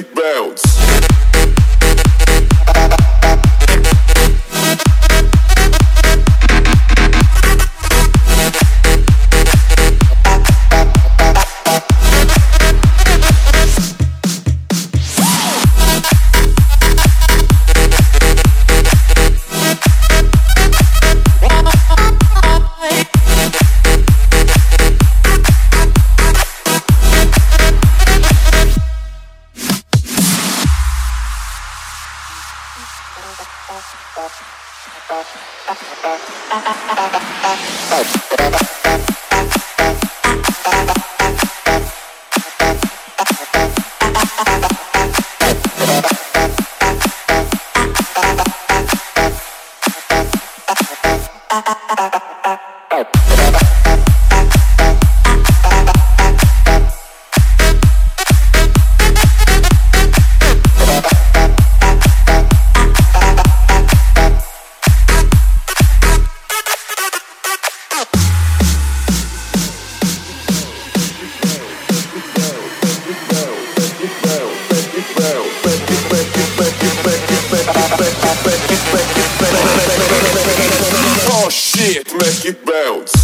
it bounce. Bye. it bounce.